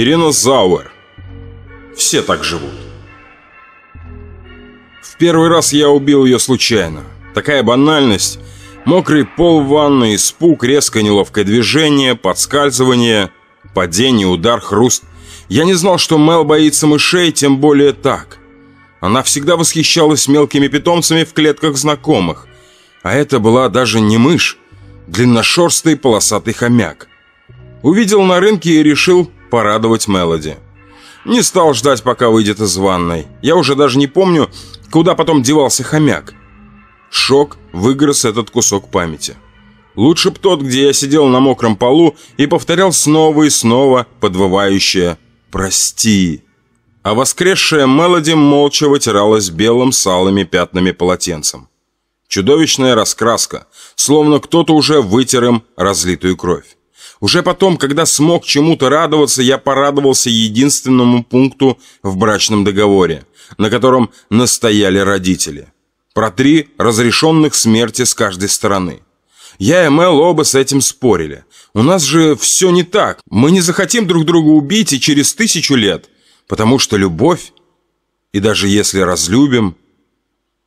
Ирина Зауэр. Все так живут. В первый раз я убил ее случайно. Такая банальность. Мокрый пол в ванной, испуг, резкое неловкое движение, подскальзывание, падение, удар, хруст. Я не знал, что Мел боится мышей, тем более так. Она всегда восхищалась мелкими питомцами в клетках знакомых. А это была даже не мышь, длинношерстый полосатый хомяк. Увидел на рынке и решил порадовать Мелоди. Не стал ждать, пока выйдет из ванной. Я уже даже не помню, куда потом девался хомяк. Шок выгрыз этот кусок памяти. Лучше б тот, где я сидел на мокром полу и повторял снова и снова подвывающее «Прости». А воскресшая Мелоди молча вытиралась белым с алыми пятнами полотенцем. Чудовищная раскраска, словно кто-то уже вытер им разлитую кровь. Уже потом, когда смог чему-то радоваться, я порадовался единственному пункту в брачном договоре, на котором настояли родители. Про три разрешенных смерти с каждой стороны. Я и Мел оба с этим спорили. У нас же все не так. Мы не захотим друг друга убить и через тысячу лет. Потому что любовь, и даже если разлюбим...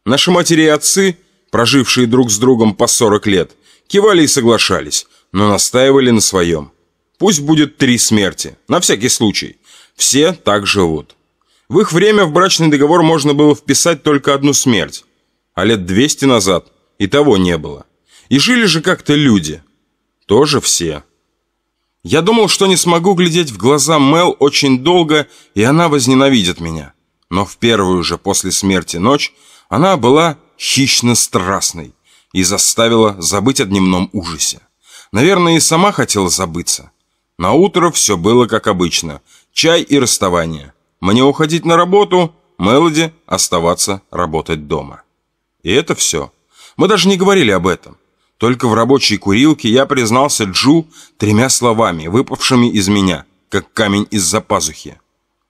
Наши матери и отцы, прожившие друг с другом по 40 лет, кивали и соглашались но настаивали на своем. Пусть будет три смерти, на всякий случай. Все так живут. В их время в брачный договор можно было вписать только одну смерть, а лет 200 назад и того не было. И жили же как-то люди. Тоже все. Я думал, что не смогу глядеть в глаза Мел очень долго, и она возненавидит меня. Но в первую же после смерти ночь она была хищно-страстной и заставила забыть о дневном ужасе. Наверное, и сама хотела забыться. На утро все было как обычно. Чай и расставание. Мне уходить на работу, Мелоди оставаться работать дома. И это все. Мы даже не говорили об этом. Только в рабочей курилке я признался Джу тремя словами, выпавшими из меня, как камень из-за пазухи.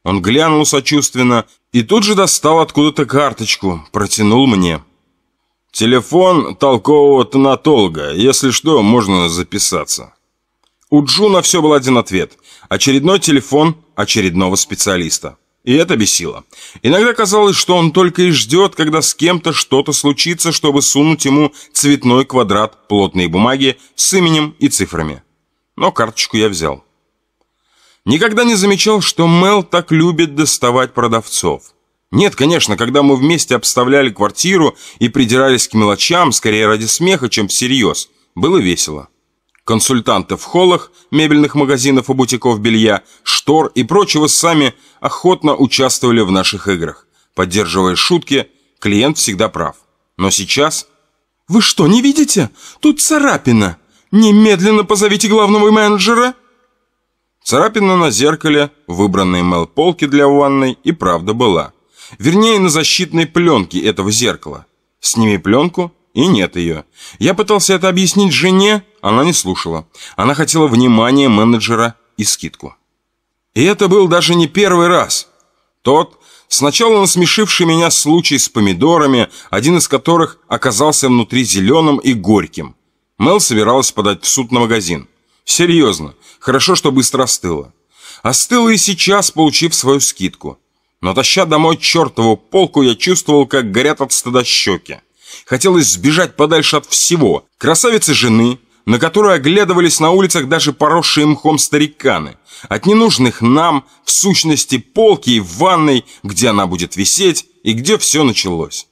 Он глянул сочувственно и тут же достал откуда-то карточку, протянул мне. Телефон толкового тонатолога. Если что, можно записаться. У Джуна все был один ответ. Очередной телефон очередного специалиста. И это бесило. Иногда казалось, что он только и ждет, когда с кем-то что-то случится, чтобы сунуть ему цветной квадрат плотной бумаги с именем и цифрами. Но карточку я взял. Никогда не замечал, что Мел так любит доставать продавцов. Нет, конечно, когда мы вместе обставляли квартиру и придирались к мелочам, скорее ради смеха, чем всерьез, было весело. Консультанты в холлах, мебельных магазинов и бутиков белья, штор и прочего сами охотно участвовали в наших играх. Поддерживая шутки, клиент всегда прав. Но сейчас... «Вы что, не видите? Тут царапина! Немедленно позовите главного менеджера!» Царапина на зеркале, выбранной Мел полки для ванной, и правда была. Вернее, на защитной пленке этого зеркала. Сними пленку, и нет ее. Я пытался это объяснить жене, она не слушала. Она хотела внимания менеджера и скидку. И это был даже не первый раз. Тот, сначала насмешивший меня случай с помидорами, один из которых оказался внутри зеленым и горьким. Мел собиралась подать в суд на магазин. Серьезно, хорошо, что быстро остыла. Остыла и сейчас, получив свою скидку. Но таща домой чертову полку, я чувствовал, как горят от стыда щеки. Хотелось сбежать подальше от всего. Красавицы жены, на которую оглядывались на улицах даже поросшие мхом стариканы. От ненужных нам, в сущности, полки и ванной, где она будет висеть и где все началось.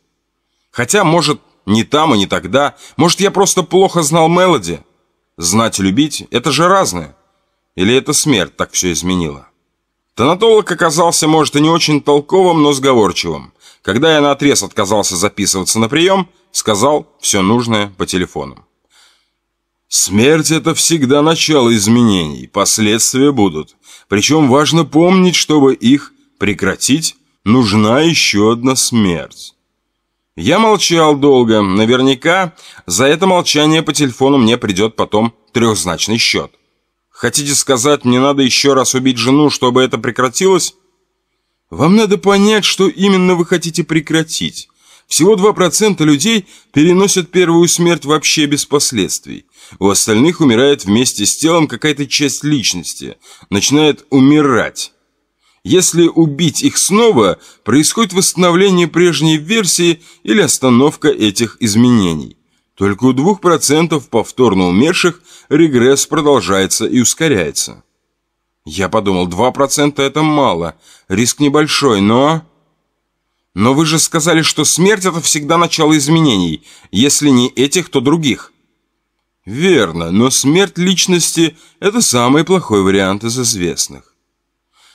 Хотя, может, не там и не тогда. Может, я просто плохо знал Мелоди. Знать и любить – это же разное. Или это смерть так все изменила? Тонатолог оказался, может, и не очень толковым, но сговорчивым. Когда я наотрез отказался записываться на прием, сказал все нужное по телефону. Смерть – это всегда начало изменений, последствия будут. Причем важно помнить, чтобы их прекратить, нужна еще одна смерть. Я молчал долго. Наверняка за это молчание по телефону мне придет потом трехзначный счет. Хотите сказать, мне надо еще раз убить жену, чтобы это прекратилось? Вам надо понять, что именно вы хотите прекратить. Всего 2% людей переносят первую смерть вообще без последствий. У остальных умирает вместе с телом какая-то часть личности, начинает умирать. Если убить их снова, происходит восстановление прежней версии или остановка этих изменений. Только у 2% повторно умерших регресс продолжается и ускоряется. Я подумал, 2% это мало, риск небольшой, но... Но вы же сказали, что смерть это всегда начало изменений, если не этих, то других. Верно, но смерть личности – это самый плохой вариант из известных.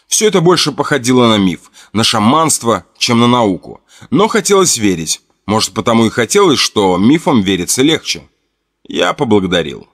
Все это больше походило на миф, на шаманство, чем на науку. Но хотелось верить. Может, потому и хотелось, что мифам верится легче. Я поблагодарил.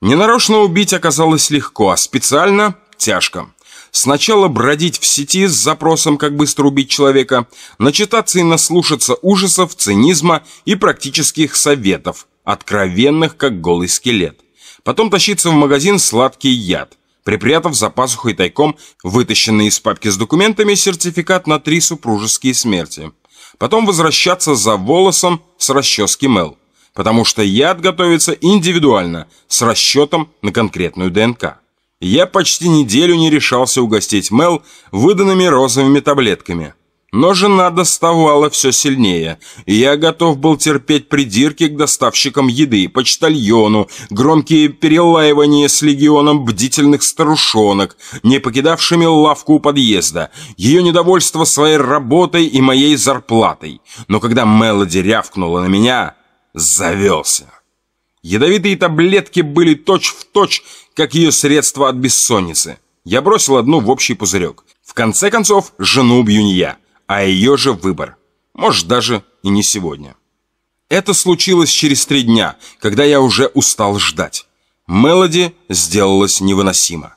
Ненарочно убить оказалось легко, а специально – тяжко. Сначала бродить в сети с запросом, как быстро убить человека, начитаться и наслушаться ужасов, цинизма и практических советов, откровенных, как голый скелет. Потом тащиться в магазин сладкий яд, припрятав за пазухой тайком вытащенный из папки с документами сертификат на три супружеские смерти. Потом возвращаться за волосом с расчески Мел, потому что яд готовится индивидуально, с расчетом на конкретную ДНК. Я почти неделю не решался угостить Мел выданными розовыми таблетками. Но жена доставала все сильнее, и я готов был терпеть придирки к доставщикам еды, почтальону, громкие перелаивания с легионом бдительных старушонок, не покидавшими лавку у подъезда, ее недовольство своей работой и моей зарплатой. Но когда Мелоди рявкнула на меня, завелся. Ядовитые таблетки были точь-в-точь, точь, как ее средство от бессонницы. Я бросил одну в общий пузырек. В конце концов, жену убью не я, а ее же выбор. Может, даже и не сегодня. Это случилось через три дня, когда я уже устал ждать. Мелоди сделалась невыносимо.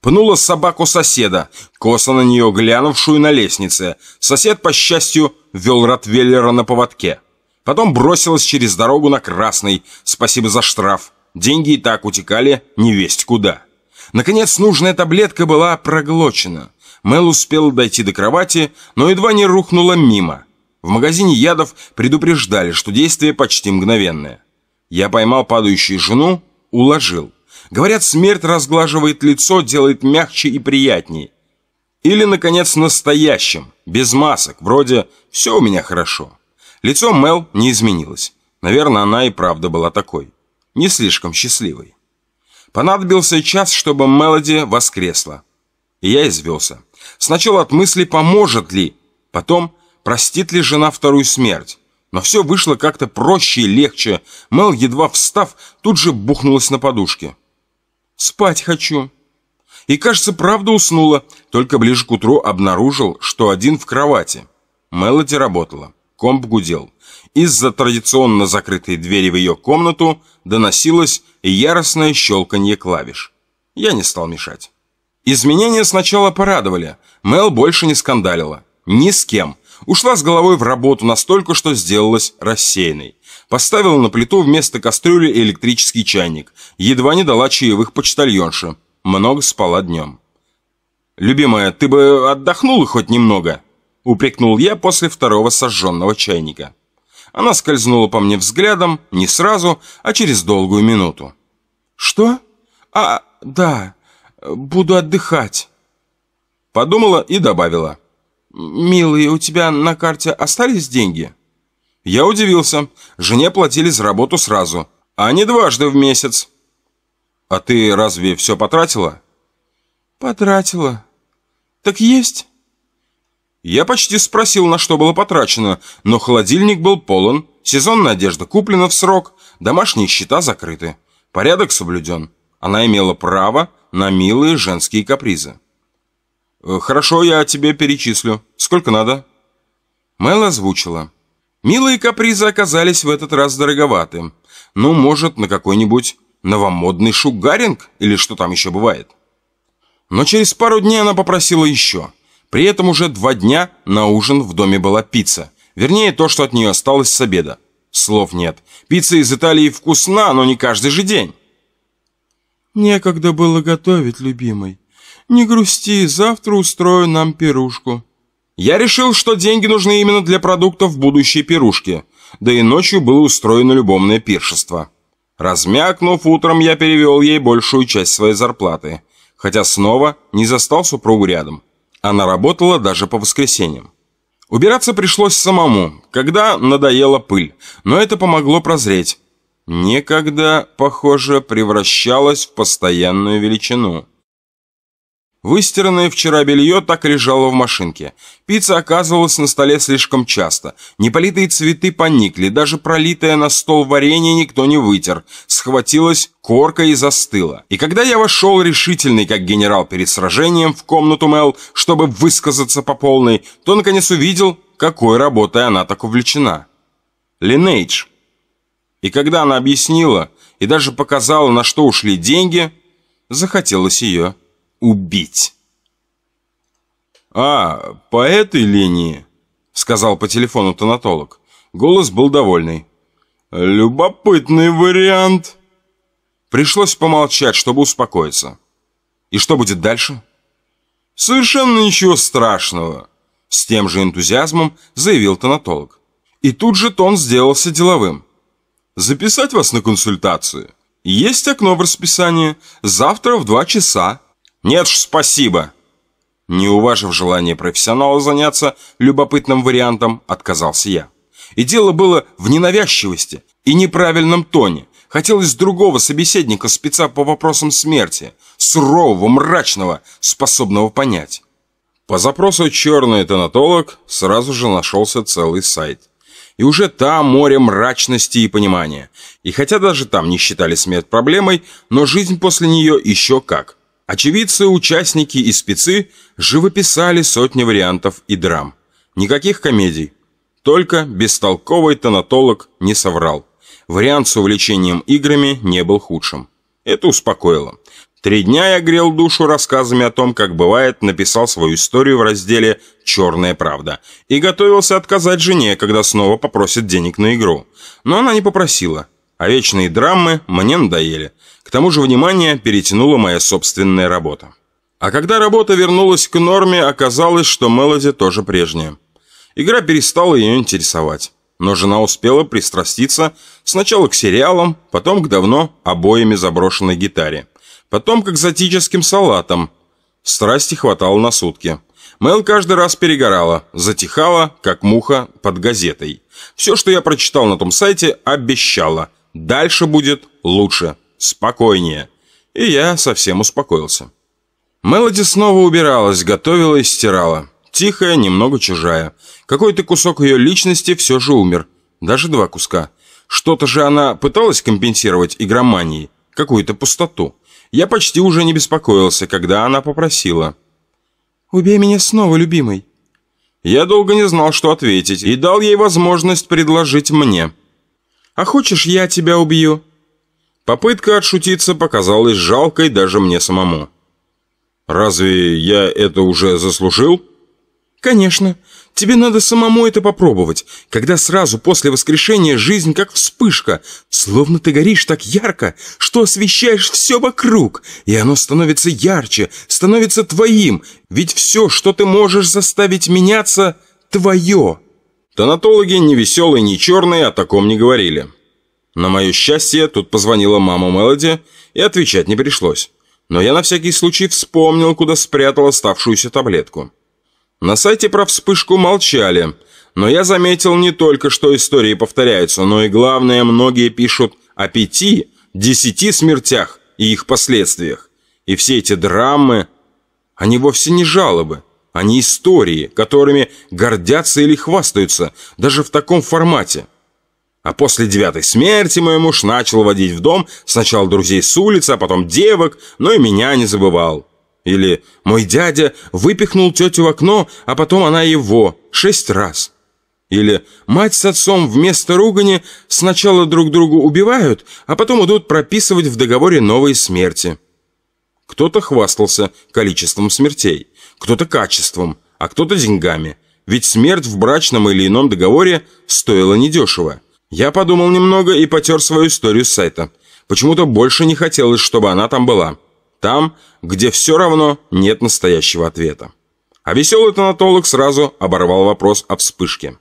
Пнула собаку соседа, косо на нее глянувшую на лестнице. Сосед, по счастью, вел Ротвейлера на поводке. Потом бросилась через дорогу на Красный. Спасибо за штраф. Деньги и так утекали невесть куда. Наконец, нужная таблетка была проглочена. Мел успел дойти до кровати, но едва не рухнула мимо. В магазине ядов предупреждали, что действие почти мгновенное. Я поймал падающую жену, уложил. Говорят, смерть разглаживает лицо, делает мягче и приятнее. Или, наконец, настоящим, без масок, вроде «все у меня хорошо». Лицо Мел не изменилось. Наверное, она и правда была такой. Не слишком счастливой. Понадобился час, чтобы Мелоди воскресла. И я извелся. Сначала от мысли, поможет ли, потом, простит ли жена вторую смерть. Но все вышло как-то проще и легче. Мел, едва встав, тут же бухнулась на подушке. «Спать хочу». И, кажется, правда уснула, только ближе к утру обнаружил, что один в кровати. Мелоди работала. Комп гудел. Из-за традиционно закрытой двери в ее комнату доносилось яростное щелканье клавиш. Я не стал мешать. Изменения сначала порадовали. Мел больше не скандалила. Ни с кем. Ушла с головой в работу настолько, что сделалась рассеянной. Поставила на плиту вместо кастрюли электрический чайник. Едва не дала чаевых почтальонше. Много спала днем. «Любимая, ты бы отдохнула хоть немного?» Упрекнул я после второго сожженного чайника. Она скользнула по мне взглядом не сразу, а через долгую минуту. «Что? А, да, буду отдыхать». Подумала и добавила. «Милый, у тебя на карте остались деньги?» Я удивился. Жене платили за работу сразу, а не дважды в месяц. «А ты разве все потратила?» «Потратила. Так есть?» Я почти спросил, на что было потрачено, но холодильник был полон, сезонная одежда куплена в срок, домашние счета закрыты. Порядок соблюден. Она имела право на милые женские капризы. «Э, «Хорошо, я тебе перечислю. Сколько надо?» Мэл озвучила. Милые капризы оказались в этот раз дороговаты. Ну, может, на какой-нибудь новомодный шугаринг или что там еще бывает. Но через пару дней она попросила еще – при этом уже два дня на ужин в доме была пицца. Вернее, то, что от нее осталось с обеда. Слов нет. Пицца из Италии вкусна, но не каждый же день. Некогда было готовить, любимый. Не грусти, завтра устрою нам пирушку. Я решил, что деньги нужны именно для продуктов будущей пирушки, да и ночью было устроено любовное пиршество. Размякнув утром, я перевел ей большую часть своей зарплаты, хотя снова не застал супругу рядом. Она работала даже по воскресеньям. Убираться пришлось самому, когда надоела пыль, но это помогло прозреть. Некогда, похоже, превращалась в постоянную величину. Выстиранное вчера белье так лежало в машинке. Пицца оказывалась на столе слишком часто. Неполитые цветы поникли, даже пролитое на стол варенье никто не вытер. Схватилась корка и застыла. И когда я вошел решительный, как генерал перед сражением, в комнату Мел, чтобы высказаться по полной, то наконец увидел, какой работой она так увлечена. Линейдж. И когда она объяснила и даже показала, на что ушли деньги, захотелось ее убить. «А, по этой линии», — сказал по телефону тонатолог. Голос был довольный. «Любопытный вариант». Пришлось помолчать, чтобы успокоиться. «И что будет дальше?» «Совершенно ничего страшного», — с тем же энтузиазмом заявил тонатолог. И тут же тон сделался деловым. «Записать вас на консультацию? Есть окно в расписании. Завтра в два часа. «Нет уж, спасибо!» Не уважив желание профессионала заняться любопытным вариантом, отказался я. И дело было в ненавязчивости и неправильном тоне. Хотелось другого собеседника, спеца по вопросам смерти, сурового, мрачного, способного понять. По запросу «черный тонатолог» сразу же нашелся целый сайт. И уже там море мрачности и понимания. И хотя даже там не считали смерть проблемой, но жизнь после нее еще как. Очевидцы, участники и спецы живописали сотни вариантов и драм. Никаких комедий. Только бестолковый тонатолог не соврал. Вариант с увлечением играми не был худшим. Это успокоило. Три дня я грел душу рассказами о том, как бывает, написал свою историю в разделе «Черная правда» и готовился отказать жене, когда снова попросит денег на игру. Но она не попросила, а вечные драмы мне надоели. К тому же внимание перетянула моя собственная работа. А когда работа вернулась к норме, оказалось, что Мелоди тоже прежняя. Игра перестала ее интересовать. Но жена успела пристраститься сначала к сериалам, потом к давно обоями заброшенной гитаре, потом к экзотическим салатам. Страсти хватало на сутки. Мел каждый раз перегорала, затихала, как муха под газетой. Все, что я прочитал на том сайте, обещало. Дальше будет лучше спокойнее. И я совсем успокоился. Мелоди снова убиралась, готовила и стирала. Тихая, немного чужая. Какой-то кусок ее личности все же умер. Даже два куска. Что-то же она пыталась компенсировать игроманией. Какую-то пустоту. Я почти уже не беспокоился, когда она попросила. «Убей меня снова, любимый». Я долго не знал, что ответить, и дал ей возможность предложить мне. «А хочешь, я тебя убью?» Попытка отшутиться показалась жалкой даже мне самому. «Разве я это уже заслужил?» «Конечно. Тебе надо самому это попробовать, когда сразу после воскрешения жизнь как вспышка, словно ты горишь так ярко, что освещаешь все вокруг, и оно становится ярче, становится твоим, ведь все, что ты можешь заставить меняться, твое». Тонатологи ни веселые, ни черные о таком не говорили. На мое счастье, тут позвонила мама Мелоди, и отвечать не пришлось. Но я на всякий случай вспомнил, куда спрятал оставшуюся таблетку. На сайте про вспышку молчали, но я заметил не только, что истории повторяются, но и главное, многие пишут о пяти, десяти смертях и их последствиях. И все эти драмы, они вовсе не жалобы, они истории, которыми гордятся или хвастаются, даже в таком формате. А после девятой смерти мой муж начал водить в дом сначала друзей с улицы, а потом девок, но и меня не забывал. Или «Мой дядя выпихнул тетю в окно, а потом она его шесть раз». Или «Мать с отцом вместо ругани сначала друг другу убивают, а потом идут прописывать в договоре новые смерти». Кто-то хвастался количеством смертей, кто-то качеством, а кто-то деньгами. Ведь смерть в брачном или ином договоре стоила недешево. Я подумал немного и потер свою историю с сайта. Почему-то больше не хотелось, чтобы она там была. Там, где все равно нет настоящего ответа. А веселый тонатолог сразу оборвал вопрос о вспышке.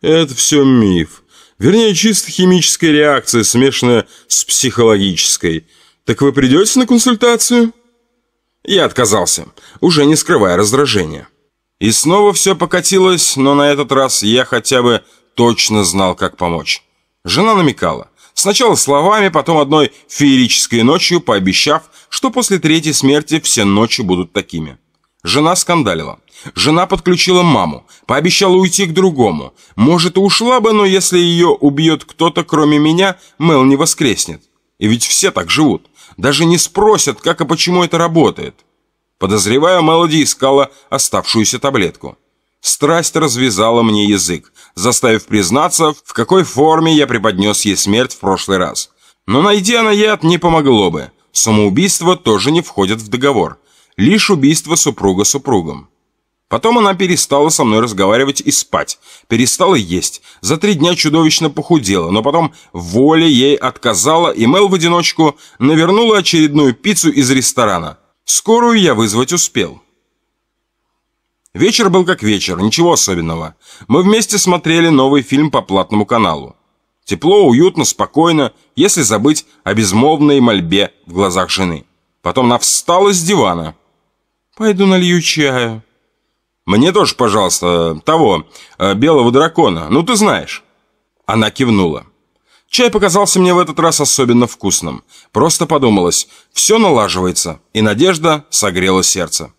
Это все миф. Вернее, чисто химическая реакция, смешанная с психологической. Так вы придете на консультацию? Я отказался, уже не скрывая раздражения. И снова все покатилось, но на этот раз я хотя бы точно знал, как помочь. Жена намекала. Сначала словами, потом одной феерической ночью, пообещав, что после третьей смерти все ночи будут такими. Жена скандалила. Жена подключила маму, пообещала уйти к другому. Может, и ушла бы, но если ее убьет кто-то, кроме меня, Мел не воскреснет. И ведь все так живут. Даже не спросят, как и почему это работает. Подозреваю, Мелоди искала оставшуюся таблетку. Страсть развязала мне язык, заставив признаться, в какой форме я преподнес ей смерть в прошлый раз. Но найдя на яд не помогло бы. Самоубийство тоже не входит в договор. Лишь убийство супруга супругом. Потом она перестала со мной разговаривать и спать, перестала есть. За три дня чудовищно похудела, но потом воля ей отказала, и Мел в одиночку навернула очередную пиццу из ресторана. Скорую я вызвать успел. Вечер был как вечер, ничего особенного. Мы вместе смотрели новый фильм по платному каналу. Тепло, уютно, спокойно, если забыть о безмолвной мольбе в глазах жены. Потом она встала с дивана. «Пойду налью чаю», «Мне тоже, пожалуйста, того, э, белого дракона, ну ты знаешь». Она кивнула. Чай показался мне в этот раз особенно вкусным. Просто подумалось, все налаживается, и надежда согрела сердце.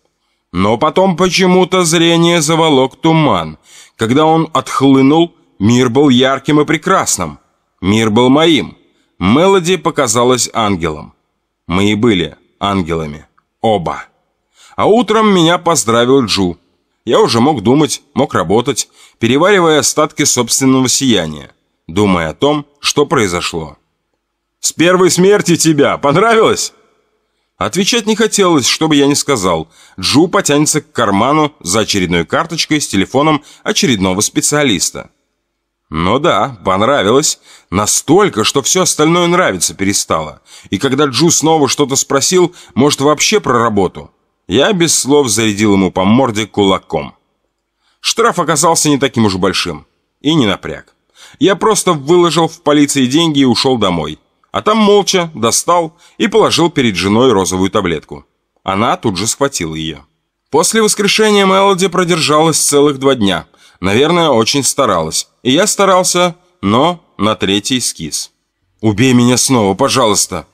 Но потом почему-то зрение заволок туман. Когда он отхлынул, мир был ярким и прекрасным. Мир был моим. Мелоди показалась ангелом. Мы и были ангелами. Оба. А утром меня поздравил Джу. Я уже мог думать, мог работать, переваривая остатки собственного сияния, думая о том, что произошло. «С первой смерти тебя! Понравилось?» Отвечать не хотелось, чтобы я не сказал. Джу потянется к карману за очередной карточкой с телефоном очередного специалиста. Ну да, понравилось. Настолько, что все остальное нравиться перестало. И когда Джу снова что-то спросил, может вообще про работу, я без слов зарядил ему по морде кулаком. Штраф оказался не таким уж большим. И не напряг. Я просто выложил в полиции деньги и ушел домой. А там молча достал и положил перед женой розовую таблетку. Она тут же схватила ее. После воскрешения Мелоди продержалась целых два дня. Наверное, очень старалась. И я старался, но на третий скис. «Убей меня снова, пожалуйста!»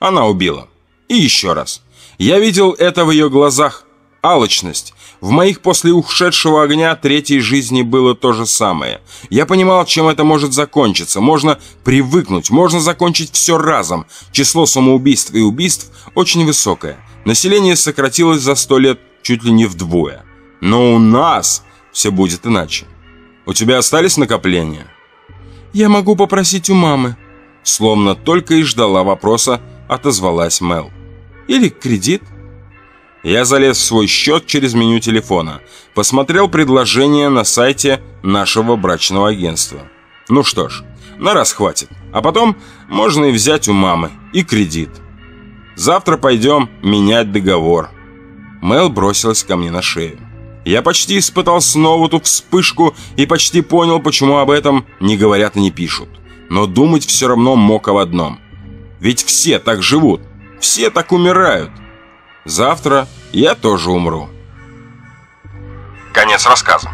Она убила. И еще раз. Я видел это в ее глазах. Алчность. В моих после ушедшего огня третьей жизни было то же самое. Я понимал, чем это может закончиться. Можно привыкнуть, можно закончить все разом. Число самоубийств и убийств очень высокое. Население сократилось за сто лет чуть ли не вдвое. Но у нас все будет иначе. У тебя остались накопления? Я могу попросить у мамы. Словно только и ждала вопроса, отозвалась Мел. Или кредит. Я залез в свой счет через меню телефона. Посмотрел предложение на сайте нашего брачного агентства. Ну что ж, на раз хватит. А потом можно и взять у мамы. И кредит. Завтра пойдем менять договор. Мел бросилась ко мне на шею. Я почти испытал снова ту вспышку и почти понял, почему об этом не говорят и не пишут. Но думать все равно мог об одном. Ведь все так живут. Все так умирают. Завтра я тоже умру. Конец рассказа.